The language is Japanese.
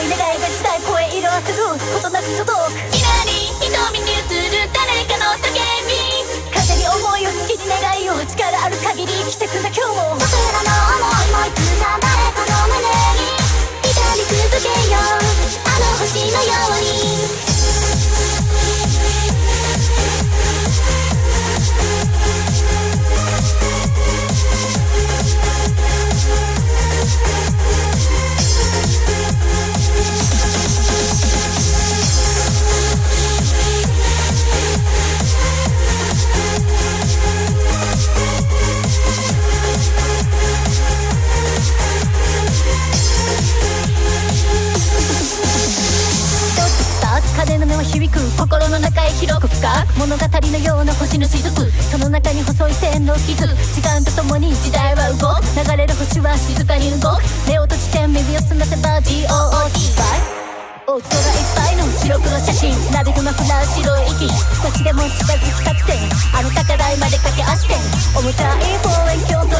い願いが時代声色あせることなく届く。きらり瞳に映る誰かの叫び。風に思いを月に願いを力ある限り来てくんだ今日。響く心の中へ広く深く物語のような星の雫。その中に細い線の傷。時間とともに時代は動く。流れる星は静かに動く。目を閉じて耳を澄ませば GOOD 大空いっぱいの白黒写真。なびくマフラー白い息。少しでも近づきたくてあの高台まで駆け足して重たい望遠鏡取り出